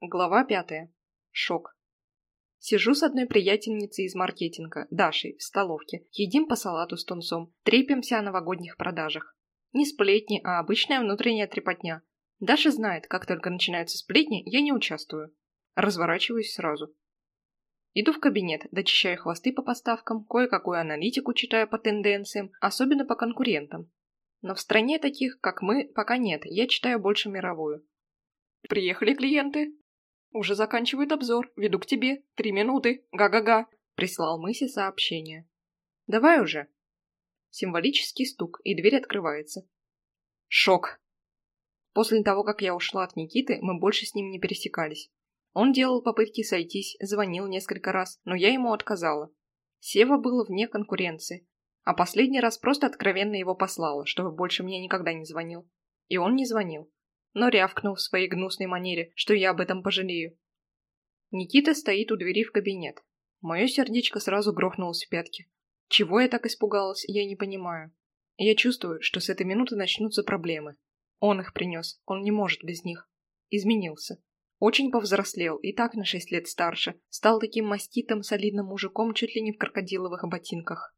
Глава пятая. Шок. Сижу с одной приятельницей из маркетинга, Дашей, в столовке. Едим по салату с тунцом, трепимся о новогодних продажах. Не сплетни, а обычная внутренняя трепотня. Даша знает, как только начинаются сплетни, я не участвую. Разворачиваюсь сразу. Иду в кабинет, дочищаю хвосты по поставкам, кое-какую аналитику читаю по тенденциям, особенно по конкурентам. Но в стране таких, как мы, пока нет, я читаю больше мировую. «Приехали клиенты», «Уже заканчивают обзор. Веду к тебе. Три минуты. Га-га-га», — прислал Мыси сообщение. «Давай уже». Символический стук, и дверь открывается. Шок. После того, как я ушла от Никиты, мы больше с ним не пересекались. Он делал попытки сойтись, звонил несколько раз, но я ему отказала. Сева был вне конкуренции, а последний раз просто откровенно его послала, чтобы больше мне никогда не звонил. И он не звонил но рявкнул в своей гнусной манере, что я об этом пожалею. Никита стоит у двери в кабинет. Мое сердечко сразу грохнулось в пятки. Чего я так испугалась, я не понимаю. Я чувствую, что с этой минуты начнутся проблемы. Он их принес, он не может без них. Изменился. Очень повзрослел, и так на шесть лет старше, стал таким маститым, солидным мужиком чуть ли не в крокодиловых ботинках.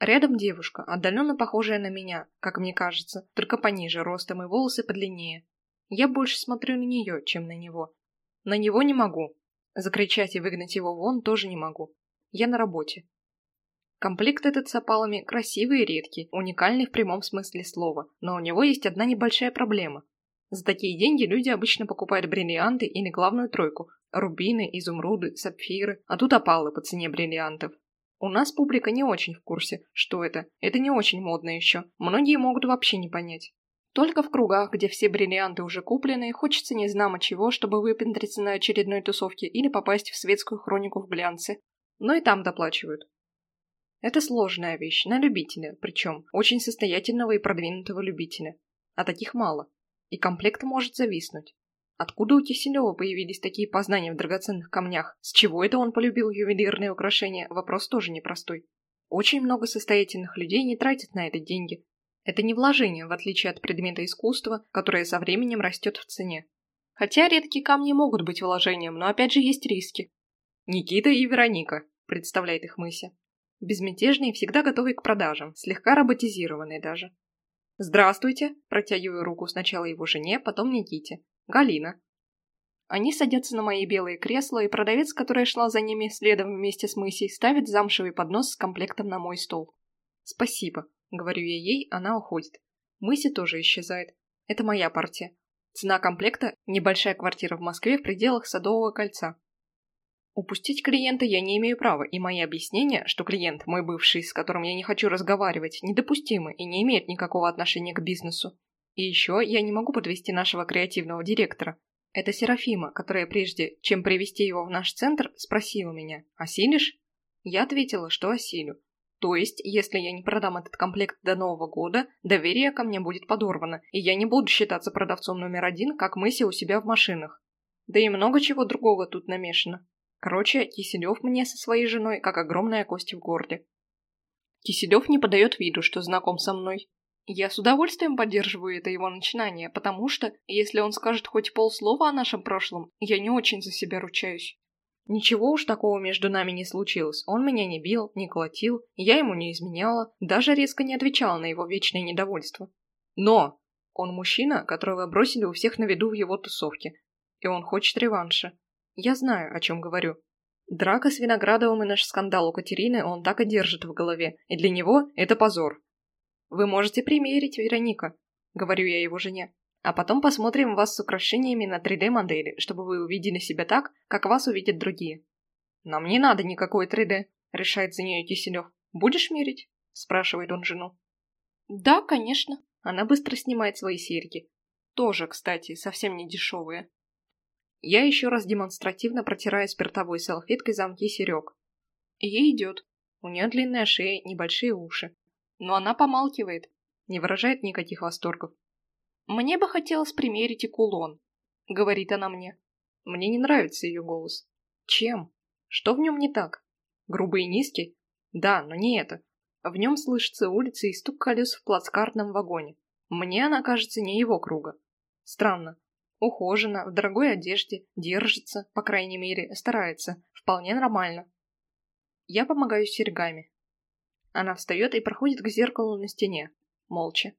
Рядом девушка, отдаленно похожая на меня, как мне кажется, только пониже ростом и волосы подлиннее. Я больше смотрю на нее, чем на него. На него не могу. Закричать и выгнать его вон тоже не могу. Я на работе. Комплект этот с опалами красивый и редкий, уникальный в прямом смысле слова, но у него есть одна небольшая проблема. За такие деньги люди обычно покупают бриллианты или главную тройку – рубины, изумруды, сапфиры, а тут опалы по цене бриллиантов. У нас публика не очень в курсе, что это. Это не очень модно еще. Многие могут вообще не понять. Только в кругах, где все бриллианты уже куплены, хочется не знамо чего, чтобы выпендриться на очередной тусовке или попасть в светскую хронику в глянце. Но и там доплачивают. Это сложная вещь, на любителя, причем очень состоятельного и продвинутого любителя. А таких мало. И комплект может зависнуть. Откуда у Киселева появились такие познания в драгоценных камнях? С чего это он полюбил ювелирные украшения? Вопрос тоже непростой. Очень много состоятельных людей не тратят на это деньги. Это не вложение, в отличие от предмета искусства, которое со временем растет в цене. Хотя редкие камни могут быть вложением, но опять же есть риски. Никита и Вероника, представляет их Мыся. Безмятежные, всегда готовые к продажам, слегка роботизированные даже. «Здравствуйте!» – протягиваю руку сначала его жене, потом Никите. Галина. Они садятся на мои белые кресла, и продавец, которая шла за ними следом вместе с Мысей, ставит замшевый поднос с комплектом на мой стол. «Спасибо», — говорю я ей, она уходит. Мыси тоже исчезает. Это моя партия. Цена комплекта – небольшая квартира в Москве в пределах Садового кольца. Упустить клиента я не имею права, и мои объяснения, что клиент, мой бывший, с которым я не хочу разговаривать, недопустимы и не имеют никакого отношения к бизнесу. И еще я не могу подвести нашего креативного директора. Это Серафима, которая прежде, чем привести его в наш центр, спросила меня «Осилишь?» Я ответила, что осилю. То есть, если я не продам этот комплект до Нового года, доверие ко мне будет подорвано, и я не буду считаться продавцом номер один, как Мыси у себя в машинах. Да и много чего другого тут намешано. Короче, Киселев мне со своей женой, как огромная кость в горле. Киселев не подает виду, что знаком со мной, я с удовольствием поддерживаю это его начинание, потому что, если он скажет хоть полслова о нашем прошлом, я не очень за себя ручаюсь. Ничего уж такого между нами не случилось. Он меня не бил, не колотил, я ему не изменяла, даже резко не отвечала на его вечное недовольство. Но он мужчина, которого бросили у всех на виду в его тусовке, и он хочет реванша. Я знаю, о чем говорю. Драка с Виноградовым и наш скандал у Катерины он так и держит в голове, и для него это позор. «Вы можете примерить, Вероника», — говорю я его жене. «А потом посмотрим вас с украшениями на 3D-модели, чтобы вы увидели себя так, как вас увидят другие». «Нам не надо никакой 3D», — решает за нее Киселев. «Будешь мерить?» — спрашивает он жену. «Да, конечно». Она быстро снимает свои серьги. Тоже, кстати, совсем не дешевые. Я еще раз демонстративно протираю спиртовой салфеткой замки серег. Ей идет. У нее длинная шея, небольшие уши но она помалкивает, не выражает никаких восторгов. «Мне бы хотелось примерить и кулон», — говорит она мне. Мне не нравится ее голос. Чем? Что в нем не так? Грубый и низкий? Да, но не это. В нем слышится улица и стук колес в плацкартном вагоне. Мне она кажется не его круга. Странно. Ухожена, в дорогой одежде, держится, по крайней мере, старается. Вполне нормально. Я помогаю серьгами. Она встает и проходит к зеркалу на стене. Молча.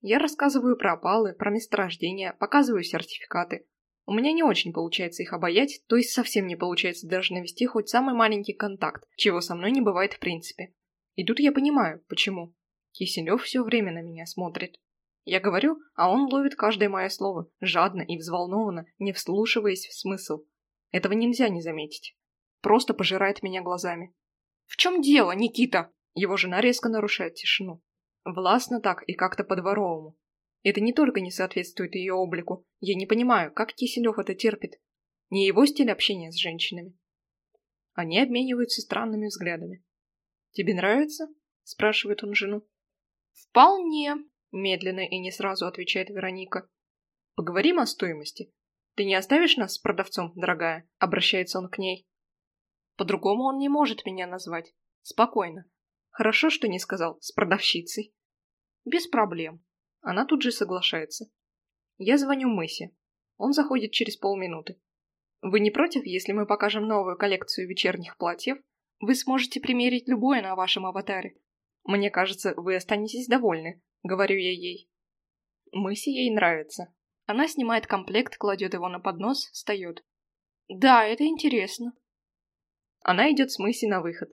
Я рассказываю про опалы, про месторождения, показываю сертификаты. У меня не очень получается их обаять, то есть совсем не получается даже навести хоть самый маленький контакт, чего со мной не бывает в принципе. И тут я понимаю, почему. Киселев все время на меня смотрит. Я говорю, а он ловит каждое мое слово, жадно и взволнованно, не вслушиваясь в смысл. Этого нельзя не заметить. Просто пожирает меня глазами. «В чем дело, Никита?» Его жена резко нарушает тишину. Властно так и как-то по-дворовому. Это не только не соответствует ее облику. Я не понимаю, как Киселев это терпит. Не его стиль общения с женщинами. Они обмениваются странными взглядами. «Тебе нравится?» – спрашивает он жену. «Вполне», – медленно и не сразу отвечает Вероника. «Поговорим о стоимости. Ты не оставишь нас с продавцом, дорогая?» – обращается он к ней. По-другому он не может меня назвать. Спокойно. Хорошо, что не сказал «с продавщицей». Без проблем. Она тут же соглашается. Я звоню Мысе. Он заходит через полминуты. Вы не против, если мы покажем новую коллекцию вечерних платьев? Вы сможете примерить любое на вашем аватаре. Мне кажется, вы останетесь довольны, говорю я ей. Мысе ей нравится. Она снимает комплект, кладет его на поднос, встает. Да, это интересно. Она идет с Мыси на выход.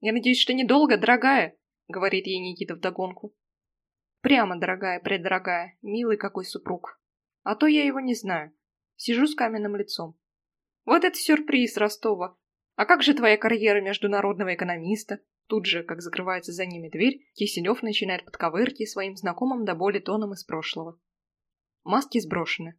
«Я надеюсь, что недолго, дорогая», — говорит ей Никита вдогонку. «Прямо, дорогая, преддорогая, милый какой супруг. А то я его не знаю. Сижу с каменным лицом. Вот это сюрприз, Ростова. А как же твоя карьера международного экономиста?» Тут же, как закрывается за ними дверь, Киселев начинает подковырки своим знакомым до боли тоном из прошлого. Маски сброшены.